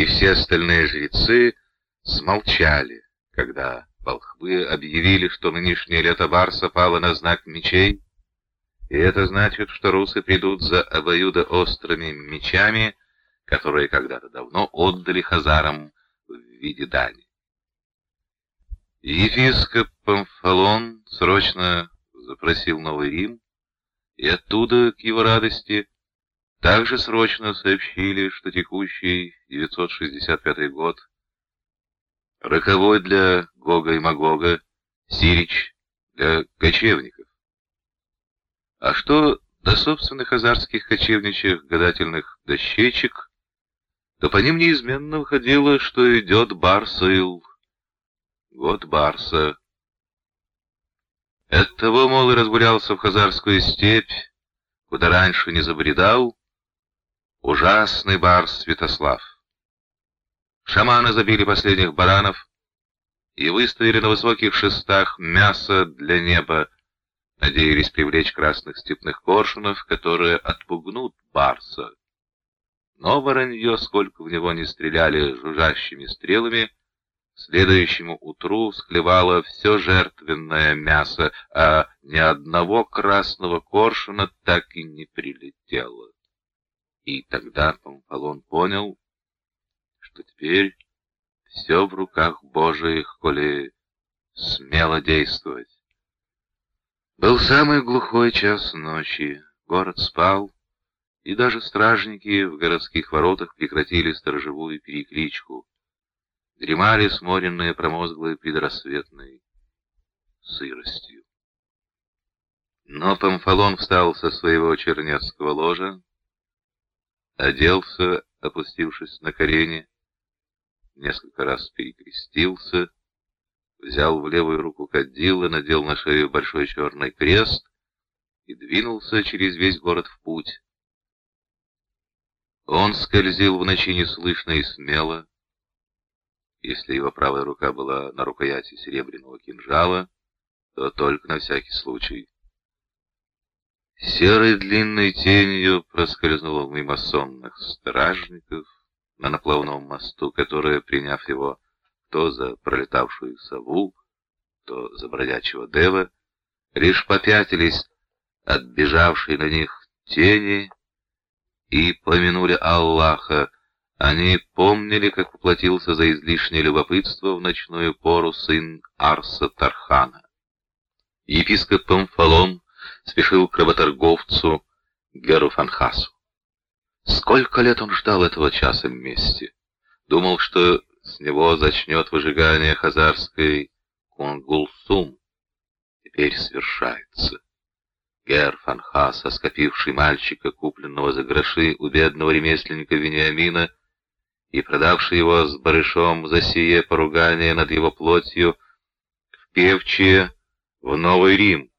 и все остальные жрецы смолчали, когда волхвы объявили, что нынешнее лето Барса пало на знак мечей, и это значит, что русы придут за обоюдоострыми мечами, которые когда-то давно отдали хазарам в виде дани. Епископ Памфалон срочно запросил Новый Рим, и оттуда, к его радости, также срочно сообщили, что текущий 965 год роковой для Гога и Магога, Сирич для кочевников. А что до собственных азарских кочевничьих гадательных дощечек, то по ним неизменно выходило, что идет Барсаил, год Барса. Оттого, мол, и разгулялся в Хазарскую степь, куда раньше не забредал, ужасный Барс Святослав. Шаманы забили последних баранов и выставили на высоких шестах мясо для неба, надеялись привлечь красных степных коршунов, которые отпугнут барса. Но воронье, сколько в него не стреляли жужжащими стрелами, следующему утру склевало все жертвенное мясо, а ни одного красного коршуна так и не прилетело. И тогда Памфалон понял, что теперь все в руках Божиих, коли смело действовать. Был самый глухой час ночи, город спал, и даже стражники в городских воротах прекратили сторожевую перекличку. Дремали сморенные промозглые предрассветной сыростью. Но Памфалон встал со своего чернецкого ложа, оделся, опустившись на колени, несколько раз перекрестился, взял в левую руку кадила, надел на шею большой черный крест и двинулся через весь город в путь. Он скользил в ночи неслышно и смело. Если его правая рука была на рукояти серебряного кинжала, то только на всякий случай. Серой длинной тенью проскользнуло мимо сонных стражников на наплавном мосту, которые, приняв его то за пролетавшую сову, то за бродячего дева, лишь попятились от бежавшей на них тени и помянули Аллаха. Они помнили, как уплатился за излишнее любопытство в ночную пору сын Арса Тархана. Епископ Памфалон спешил к работорговцу Геру Фанхасу. Сколько лет он ждал этого часа вместе. Думал, что с него зачнет выжигание хазарской Кунгулсум. Теперь свершается. Гер Фанхас, оскопивший мальчика, купленного за гроши у бедного ремесленника Вениамина, и продавший его с барышом за сие поругание над его плотью, в певчие в Новый Рим,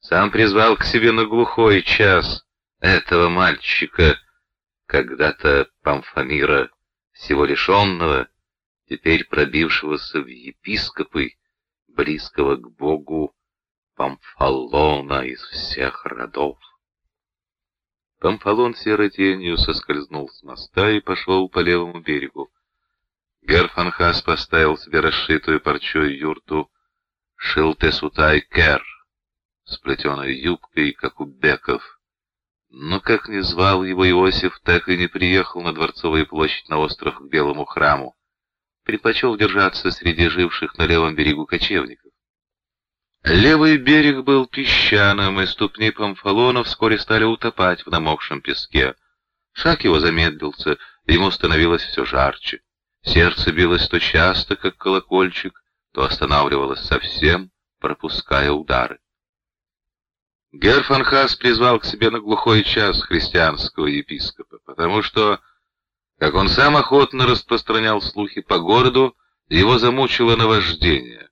сам призвал к себе на глухой час этого мальчика, когда-то Памфамира, всего лишенного, теперь пробившегося в епископы, близкого к Богу Памфалона из всех родов. Памфалон серой тенью соскользнул с моста и пошел по левому берегу. Герфанхас поставил себе расшитую парчой юрту Шилтесутай Кер, с плетеной юбкой, как у беков. Но как ни звал его Иосиф, так и не приехал на Дворцовую площадь на остров к Белому храму. Предпочел держаться среди живших на левом берегу кочевников. Левый берег был песчаным, и ступни Памфалона вскоре стали утопать в намокшем песке. Шаг его замедлился, ему становилось все жарче. Сердце билось то часто, как колокольчик, то останавливалось совсем, пропуская удары. Герфанхас призвал к себе на глухой час христианского епископа, потому что, как он сам охотно распространял слухи по городу, его замучило наваждение.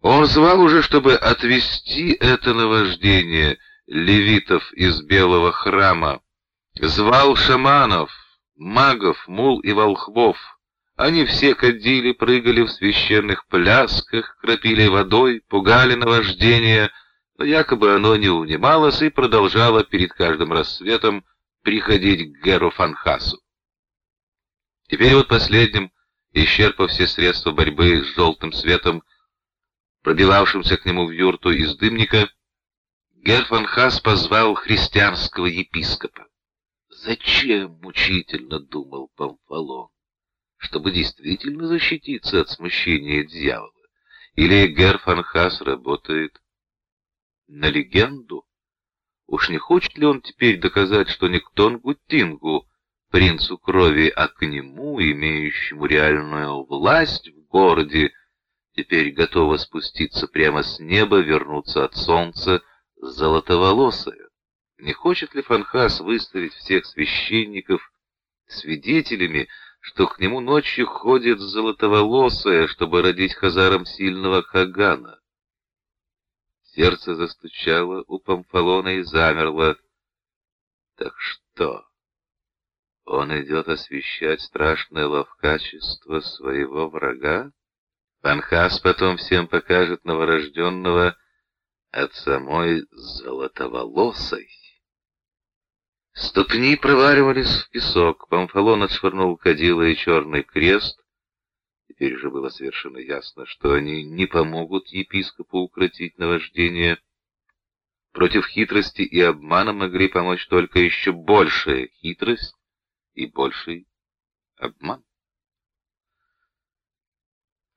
Он звал уже, чтобы отвести это наваждение левитов из Белого храма, звал шаманов, магов, мул и волхвов. Они все ходили, прыгали в священных плясках, кропили водой, пугали наваждение — но якобы оно не унималось и продолжало перед каждым рассветом приходить к Геру Фанхасу. Теперь вот последним, исчерпав все средства борьбы с желтым светом, пробивавшимся к нему в юрту из дымника, Герфан Хас позвал христианского епископа. Зачем мучительно думал Памфалон? Чтобы действительно защититься от смущения дьявола? Или Герфан Хас работает на легенду? Уж не хочет ли он теперь доказать, что не к Тонгу Тингу, принцу крови, а к нему, имеющему реальную власть в городе, теперь готова спуститься прямо с неба, вернуться от солнца, золотоволосая? Не хочет ли Фанхас выставить всех священников свидетелями, что к нему ночью ходит золотоволосая, чтобы родить хазарам сильного Хагана? Сердце застучало у Памфалона и замерло. Так что? Он идет освещать страшное ловкачество своего врага? Фанхас потом всем покажет новорожденного от самой золотоволосой. Ступни проваливались в песок, Памфалон отшвырнул кадила и черный крест. Теперь же было совершенно ясно, что они не помогут епископу укротить наваждение. Против хитрости и обмана могли помочь только еще большая хитрость и больший обман.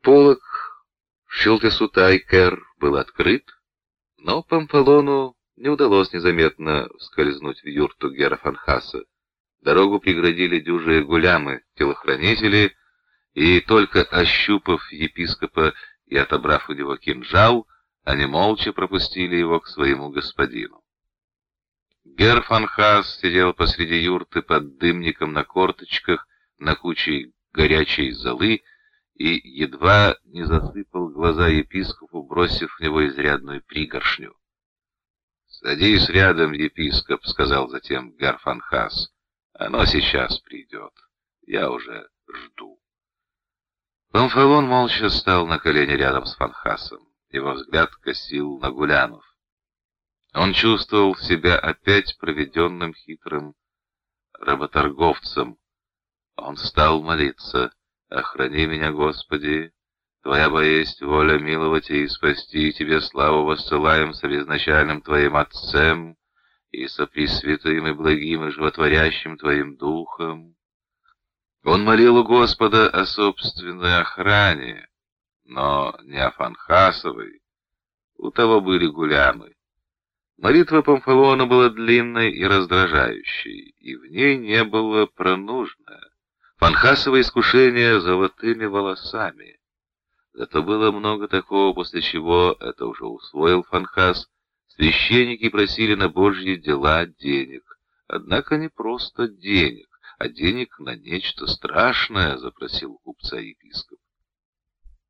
Полок Шилтесутай-Кэр был открыт, но Памфалону не удалось незаметно скользнуть в юрту Герафанхаса. Дорогу преградили дюжие гулямы, телохранители, и только ощупав епископа и отобрав у него кинжал, они молча пропустили его к своему господину. Герфанхас сидел посреди юрты под дымником на корточках, на куче горячей золы, и едва не засыпал глаза епископу, бросив в него изрядную пригоршню. «Садись рядом, епископ», — сказал затем Гарфанхас. «Оно сейчас придет. Я уже жду». Памфалон молча стал на колени рядом с Фанхасом. Его взгляд косил на Гулянов. Он чувствовал себя опять проведенным хитрым работорговцем. Он стал молиться — Охрани меня, Господи, Твоя бо есть воля миловать и спасти, Тебе славу воссылаем со безначальным Твоим Отцем и со Пресвятым и благим и животворящим Твоим Духом. Он молил у Господа о собственной охране, но не о Фанхасовой. У того были гулямы. Молитва Памфалона была длинной и раздражающей, и в ней не было про нужное. Фанхасово искушение золотыми волосами. Зато было много такого, после чего, это уже усвоил Фанхас, священники просили на Божьи дела денег. Однако не просто денег, а денег на нечто страшное, запросил купца епископ.